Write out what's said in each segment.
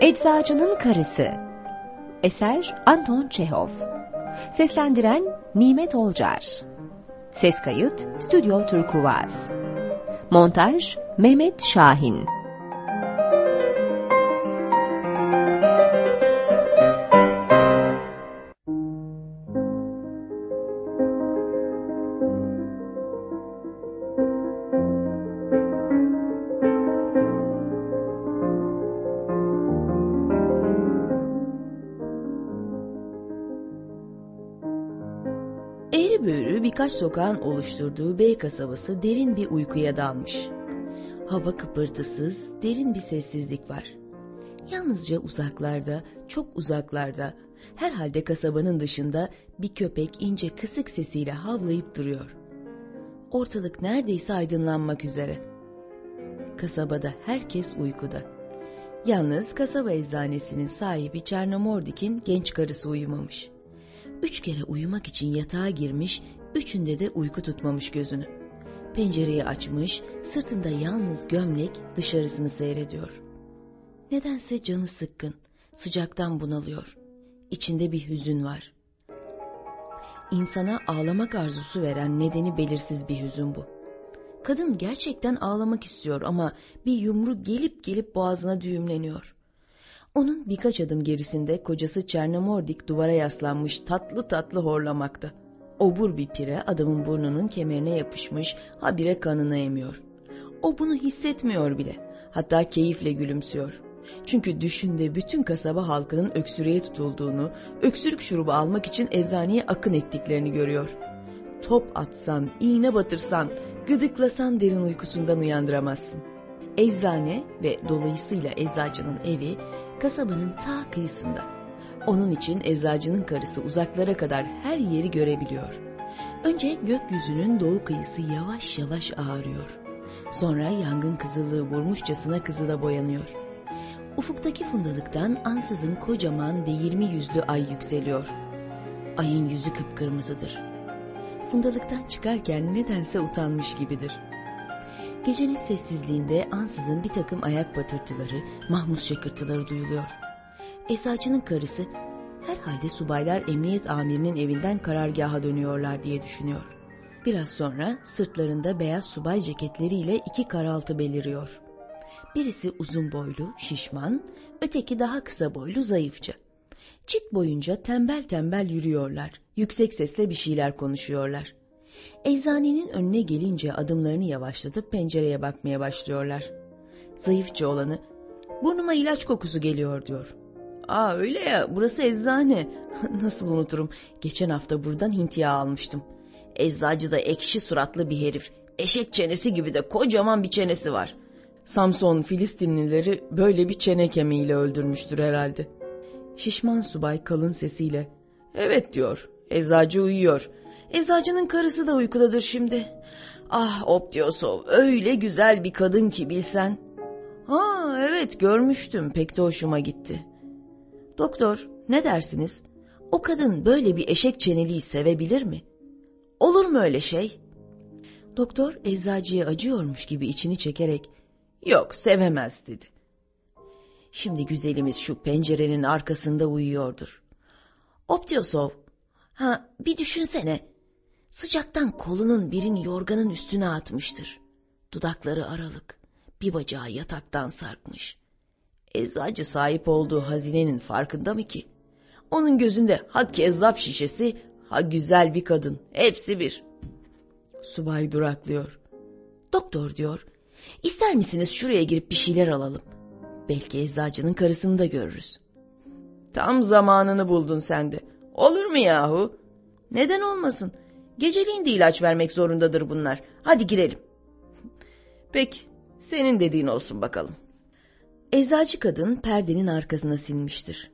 Eczacının Karısı. Eser Anton Çehov Seslendiren Nimet Olcar. Ses kayıt Stüdyo Türkuvaz. Montaj Mehmet Şahin birkaç sokağın oluşturduğu bey kasabası derin bir uykuya dalmış. Hava kıpırtısız, derin bir sessizlik var. Yalnızca uzaklarda, çok uzaklarda, herhalde kasabanın dışında bir köpek ince kısık sesiyle havlayıp duruyor. Ortalık neredeyse aydınlanmak üzere. Kasabada herkes uykuda. Yalnız kasaba eczanesinin sahibi Çernomordik'in genç karısı uyumamış. Üç kere uyumak için yatağa girmiş, üçünde de uyku tutmamış gözünü. Pencereyi açmış, sırtında yalnız gömlek dışarısını seyrediyor. Nedense canı sıkkın, sıcaktan bunalıyor. İçinde bir hüzün var. İnsana ağlamak arzusu veren nedeni belirsiz bir hüzün bu. Kadın gerçekten ağlamak istiyor ama bir yumru gelip gelip boğazına düğümleniyor. Onun birkaç adım gerisinde kocası Çernomordik duvara yaslanmış tatlı tatlı horlamakta. Obur bir pire adamın burnunun kemerine yapışmış habire kanını emiyor. O bunu hissetmiyor bile. Hatta keyifle gülümsüyor. Çünkü düşünde bütün kasaba halkının öksürüğe tutulduğunu, öksürük şurubu almak için eczaneye akın ettiklerini görüyor. Top atsan, iğne batırsan, gıdıklasan derin uykusundan uyandıramazsın. Eczane ve dolayısıyla eczacının evi kasabanın ta kıyısında. Onun için eczacının karısı uzaklara kadar her yeri görebiliyor. Önce gökyüzünün doğu kıyısı yavaş yavaş ağarıyor. Sonra yangın kızıllığı vurmuşçasına kızıla boyanıyor. Ufuktaki fundalıktan ansızın kocaman değirmi yüzlü ay yükseliyor. Ayın yüzü kıpkırmızıdır. Fundalıktan çıkarken nedense utanmış gibidir. Gecenin sessizliğinde ansızın bir takım ayak batırtıları, mahmus şakırtıları duyuluyor. Esacının karısı herhalde subaylar emniyet amirinin evinden karargaha dönüyorlar diye düşünüyor. Biraz sonra sırtlarında beyaz subay ceketleriyle iki karaltı beliriyor. Birisi uzun boylu, şişman, öteki daha kısa boylu, zayıfça. Çit boyunca tembel tembel yürüyorlar, yüksek sesle bir şeyler konuşuyorlar. Eczanenin önüne gelince adımlarını yavaşlatıp pencereye bakmaya başlıyorlar. Zayıfça olanı, burnuma ilaç kokusu geliyor diyor. Aa öyle ya, burası eczane. Nasıl unuturum, geçen hafta buradan hintiya almıştım. Eczacı da ekşi suratlı bir herif, eşek çenesi gibi de kocaman bir çenesi var. Samson Filistinlileri böyle bir çene kemiğiyle öldürmüştür herhalde. Şişman subay kalın sesiyle, evet diyor, eczacı uyuyor.'' Eczacının karısı da uykudadır şimdi. Ah Optiosov öyle güzel bir kadın ki bilsen. Ha evet görmüştüm pek de hoşuma gitti. Doktor ne dersiniz? O kadın böyle bir eşek çeneliği sevebilir mi? Olur mu öyle şey? Doktor eczacıya acıyormuş gibi içini çekerek yok sevemez dedi. Şimdi güzelimiz şu pencerenin arkasında uyuyordur. Optiosov ha bir düşünsene Sıcaktan kolunun birini yorganın üstüne atmıştır. Dudakları aralık, bir bacağı yataktan sarkmış. Eczacı sahip olduğu hazinenin farkında mı ki? Onun gözünde ha kezzap şişesi, ha güzel bir kadın, hepsi bir. Subay duraklıyor. Doktor diyor, ister misiniz şuraya girip bir şeyler alalım? Belki eczacının karısını da görürüz. Tam zamanını buldun sen de. Olur mu yahu? Neden olmasın? Geceliğin de ilaç vermek zorundadır bunlar. Hadi girelim. Peki, senin dediğin olsun bakalım. Eczacı kadın perdenin arkasına sinmiştir.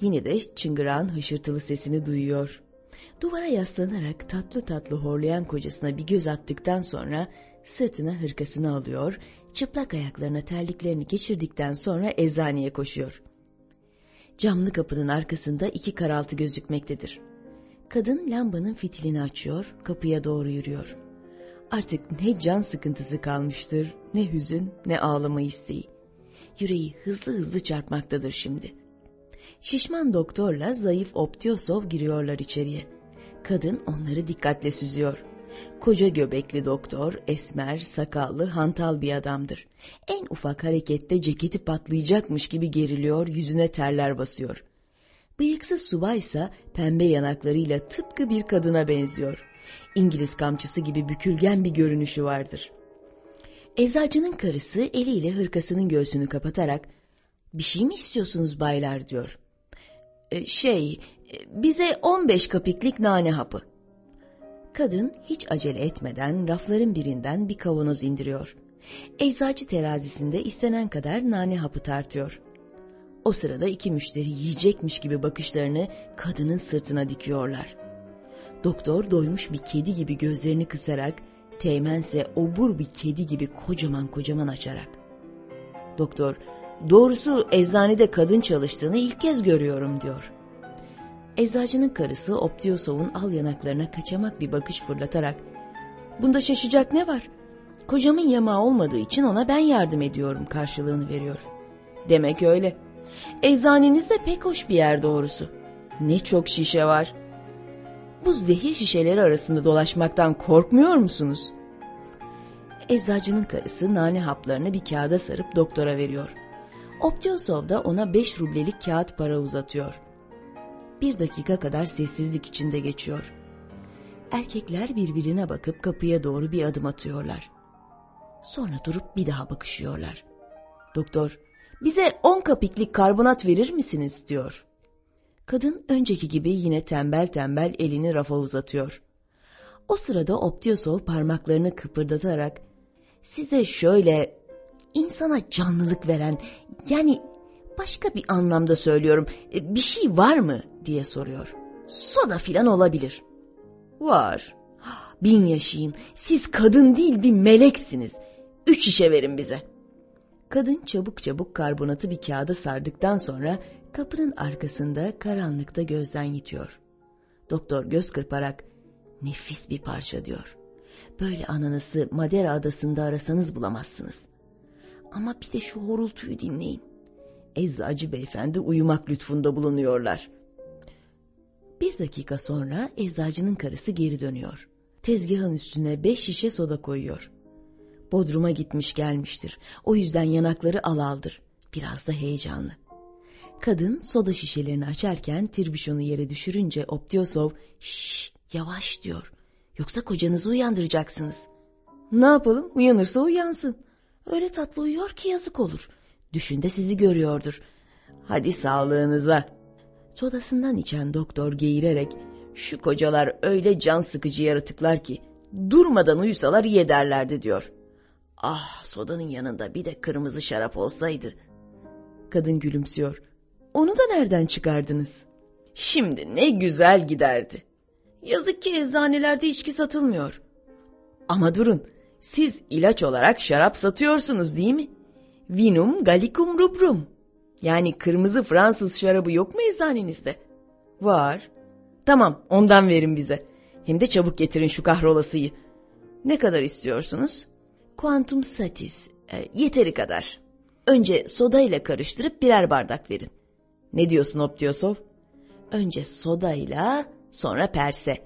Yine de çıngırağın hışırtılı sesini duyuyor. Duvara yaslanarak tatlı tatlı horlayan kocasına bir göz attıktan sonra sırtına hırkasını alıyor, çıplak ayaklarına terliklerini geçirdikten sonra eczaneye koşuyor. Camlı kapının arkasında iki karaltı gözükmektedir. Kadın lambanın fitilini açıyor, kapıya doğru yürüyor. Artık ne can sıkıntısı kalmıştır, ne hüzün, ne ağlama isteği. Yüreği hızlı hızlı çarpmaktadır şimdi. Şişman doktorla zayıf Optiosov giriyorlar içeriye. Kadın onları dikkatle süzüyor. Koca göbekli doktor, esmer, sakallı, hantal bir adamdır. En ufak harekette ceketi patlayacakmış gibi geriliyor, yüzüne terler basıyor. Bıyıksız subay ise pembe yanaklarıyla tıpkı bir kadına benziyor. İngiliz kamçısı gibi bükülgen bir görünüşü vardır. Eczacının karısı eliyle hırkasının göğsünü kapatarak ''Bir şey mi istiyorsunuz baylar?'' diyor. E, ''Şey, e, bize 15 kapiklik nane hapı.'' Kadın hiç acele etmeden rafların birinden bir kavanoz indiriyor. Eczacı terazisinde istenen kadar nane hapı tartıyor. O sırada iki müşteri yiyecekmiş gibi bakışlarını kadının sırtına dikiyorlar. Doktor doymuş bir kedi gibi gözlerini kısarak, teğmense obur bir kedi gibi kocaman kocaman açarak. Doktor, doğrusu eczanede kadın çalıştığını ilk kez görüyorum diyor. Eczacının karısı Optiosov'un al yanaklarına kaçamak bir bakış fırlatarak ''Bunda şaşacak ne var? Kocamın yamağı olmadığı için ona ben yardım ediyorum.'' karşılığını veriyor. ''Demek öyle. Eczaneniz de pek hoş bir yer doğrusu. Ne çok şişe var. Bu zehir şişeleri arasında dolaşmaktan korkmuyor musunuz?'' Eczacının karısı nane haplarını bir kağıda sarıp doktora veriyor. Optiosov da ona beş rublelik kağıt para uzatıyor bir dakika kadar sessizlik içinde geçiyor. Erkekler birbirine bakıp kapıya doğru bir adım atıyorlar. Sonra durup bir daha bakışıyorlar. Doktor, bize on kapiklik karbonat verir misiniz diyor. Kadın önceki gibi yine tembel tembel elini rafa uzatıyor. O sırada Optiosov parmaklarını kıpırdatarak size şöyle insana canlılık veren yani başka bir anlamda söylüyorum e, bir şey var mı diye soruyor. Soda filan olabilir. Var. Bin yaşayın. Siz kadın değil bir meleksiniz. Üç şişe verin bize. Kadın çabuk çabuk karbonatı bir kağıda sardıktan sonra kapının arkasında karanlıkta gözden yitiyor. Doktor göz kırparak nefis bir parça diyor. Böyle ananası Madera adasında arasanız bulamazsınız. Ama bir de şu horultuyu dinleyin. Eczacı beyefendi uyumak lütfunda bulunuyorlar. Bir dakika sonra eczacının karısı geri dönüyor. Tezgahın üstüne beş şişe soda koyuyor. Bodrum'a gitmiş gelmiştir. O yüzden yanakları alaldır. Biraz da heyecanlı. Kadın soda şişelerini açarken tirbüşonu yere düşürünce Optiosov şşş yavaş diyor. Yoksa kocanızı uyandıracaksınız. Ne yapalım uyanırsa uyansın. Öyle tatlı uyuyor ki yazık olur. Düşünde sizi görüyordur. Hadi sağlığınıza Sodasından içen doktor geğirerek şu kocalar öyle can sıkıcı yaratıklar ki durmadan uyusalar iyi ederlerdi diyor. Ah sodanın yanında bir de kırmızı şarap olsaydı. Kadın gülümsüyor. Onu da nereden çıkardınız? Şimdi ne güzel giderdi. Yazık ki eczanelerde içki satılmıyor. Ama durun, siz ilaç olarak şarap satıyorsunuz değil mi? Vinum gallicum rubrum. Yani kırmızı Fransız şarabı yok mu eczanenizde? Var. Tamam ondan verin bize. Hem de çabuk getirin şu kahrolasıyı. Ne kadar istiyorsunuz? Quantum satis. E, yeteri kadar. Önce soda ile karıştırıp birer bardak verin. Ne diyorsun Optiosov? Önce sodayla sonra perse.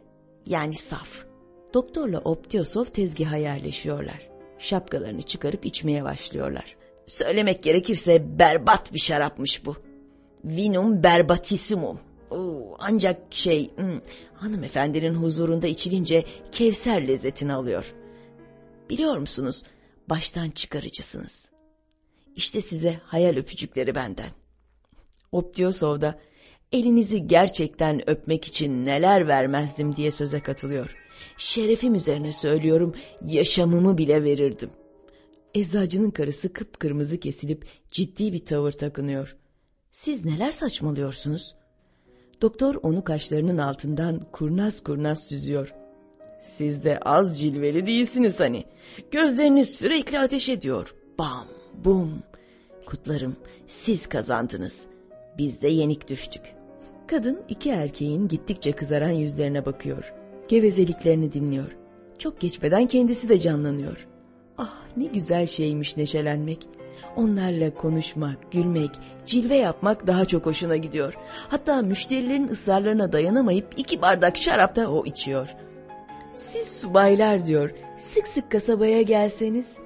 Yani saf. Doktorla Optiosov tezgaha yerleşiyorlar. Şapkalarını çıkarıp içmeye başlıyorlar. Söylemek gerekirse berbat bir şarapmış bu. Vinum berbatissimum. Ancak şey hmm, hanımefendinin huzurunda içilince kevser lezzetini alıyor. Biliyor musunuz baştan çıkarıcısınız. İşte size hayal öpücükleri benden. Optiosov da elinizi gerçekten öpmek için neler vermezdim diye söze katılıyor. Şerefim üzerine söylüyorum yaşamımı bile verirdim. Eczacının karısı kıpkırmızı kesilip ciddi bir tavır takınıyor. Siz neler saçmalıyorsunuz? Doktor onu kaşlarının altından kurnaz kurnaz süzüyor. Siz de az cilveli değilsiniz hani. Gözleriniz sürekli ateş ediyor. Bam, bum. Kutlarım, siz kazandınız. Biz de yenik düştük. Kadın iki erkeğin gittikçe kızaran yüzlerine bakıyor. Gevezeliklerini dinliyor. Çok geçmeden kendisi de canlanıyor. Ah ne güzel şeymiş neşelenmek. Onlarla konuşmak, gülmek, cilve yapmak daha çok hoşuna gidiyor. Hatta müşterilerin ısrarlarına dayanamayıp iki bardak şarap da o içiyor. Siz subaylar diyor, sık sık kasabaya gelseniz.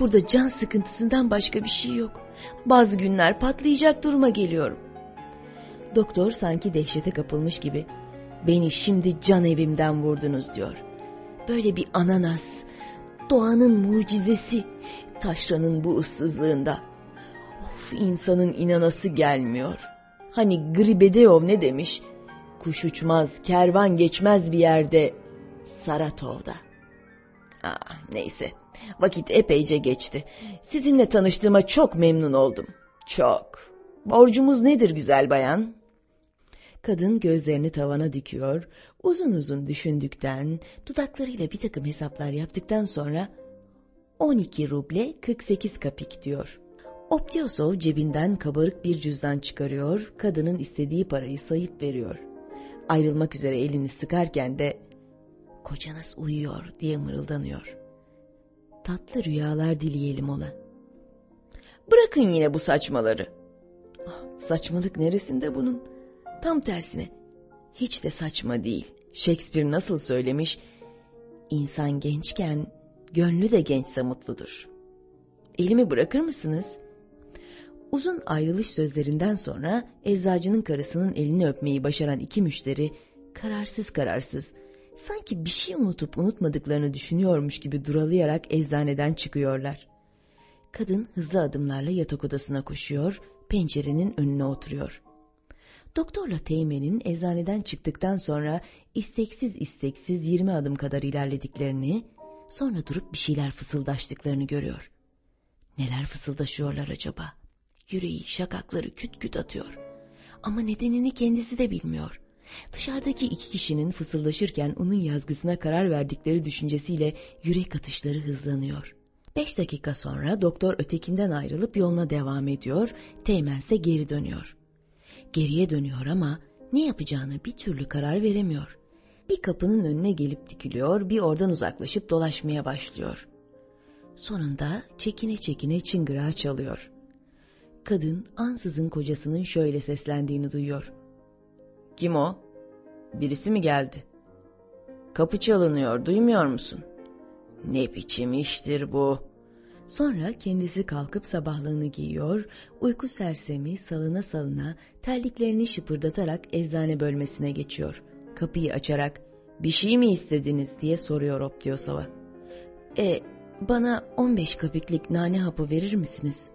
Burada can sıkıntısından başka bir şey yok. Bazı günler patlayacak duruma geliyorum. Doktor sanki dehşete kapılmış gibi. Beni şimdi can evimden vurdunuz diyor. Böyle bir ananas, doğanın mucizesi, taşranın bu ıssızlığında. Of insanın inanası gelmiyor. Hani Gribedeov ne demiş? Kuş uçmaz, kervan geçmez bir yerde, Saratov'da. Ah, neyse, vakit epeyce geçti. Sizinle tanıştığıma çok memnun oldum. Çok. Borcumuz nedir güzel bayan? Kadın gözlerini tavana dikiyor, uzun uzun düşündükten, dudaklarıyla bir takım hesaplar yaptıktan sonra 12 ruble 48 kapik diyor. Optiosov cebinden kabarık bir cüzdan çıkarıyor, kadının istediği parayı sayıp veriyor. Ayrılmak üzere elini sıkarken de kocanız uyuyor diye mırıldanıyor. Tatlı rüyalar dileyelim ona. Bırakın yine bu saçmaları. Ah, saçmalık neresinde bunun? Tam tersine hiç de saçma değil. Shakespeare nasıl söylemiş? İnsan gençken gönlü de gençse mutludur. Elimi bırakır mısınız? Uzun ayrılış sözlerinden sonra eczacının karısının elini öpmeyi başaran iki müşteri kararsız kararsız sanki bir şey unutup unutmadıklarını düşünüyormuş gibi duralayarak eczaneden çıkıyorlar. Kadın hızlı adımlarla yatak odasına koşuyor, pencerenin önüne oturuyor. Doktorla Teğmen'in eczaneden çıktıktan sonra isteksiz isteksiz 20 adım kadar ilerlediklerini, sonra durup bir şeyler fısıldaştıklarını görüyor. Neler fısıldaşıyorlar acaba? Yüreği, şakakları küt küt atıyor. Ama nedenini kendisi de bilmiyor. Dışarıdaki iki kişinin fısıldaşırken onun yazgısına karar verdikleri düşüncesiyle yürek atışları hızlanıyor. Beş dakika sonra doktor ötekinden ayrılıp yoluna devam ediyor, Teğmen ise geri dönüyor. Geriye dönüyor ama ne yapacağını bir türlü karar veremiyor. Bir kapının önüne gelip dikiliyor, bir oradan uzaklaşıp dolaşmaya başlıyor. Sonunda çekine çekine çıngırağı çalıyor. Kadın ansızın kocasının şöyle seslendiğini duyuyor. Kim o? Birisi mi geldi? Kapı çalınıyor, duymuyor musun? Ne biçim iştir bu? Sonra kendisi kalkıp sabahlığını giyiyor, uyku sersemi salına salına terliklerini şıpırdatarak eczane bölmesine geçiyor. Kapıyı açarak bir şey mi istediniz diye soruyor Optiosova. E bana 15 kapiklik nane hapı verir misiniz?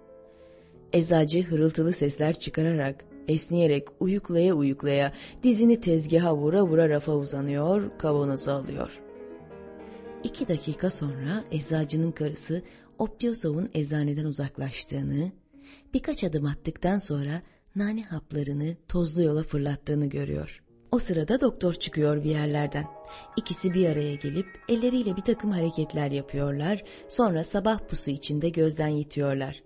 Eczacı hırıltılı sesler çıkararak esniyerek uyuklaya uyuklaya dizini tezgaha vura vura rafa uzanıyor, kavanozu alıyor. İki dakika sonra eczacının karısı Optiosov'un eczaneden uzaklaştığını, birkaç adım attıktan sonra nane haplarını tozlu yola fırlattığını görüyor. O sırada doktor çıkıyor bir yerlerden. İkisi bir araya gelip elleriyle bir takım hareketler yapıyorlar, sonra sabah pusu içinde gözden yitiyorlar.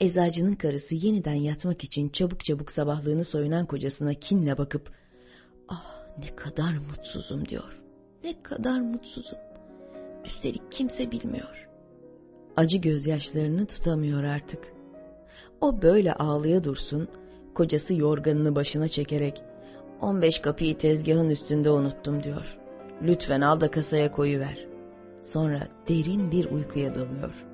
Eczacının karısı yeniden yatmak için çabuk çabuk sabahlığını soyunan kocasına kinle bakıp ''Ah ne kadar mutsuzum'' diyor. ''Ne kadar mutsuzum. Üstelik kimse bilmiyor.'' Acı gözyaşlarını tutamıyor artık. O böyle ağlıya dursun, kocası yorganını başına çekerek ''15 kapıyı tezgahın üstünde unuttum'' diyor. ''Lütfen al da kasaya koyuver.'' Sonra derin bir uykuya dalıyor.''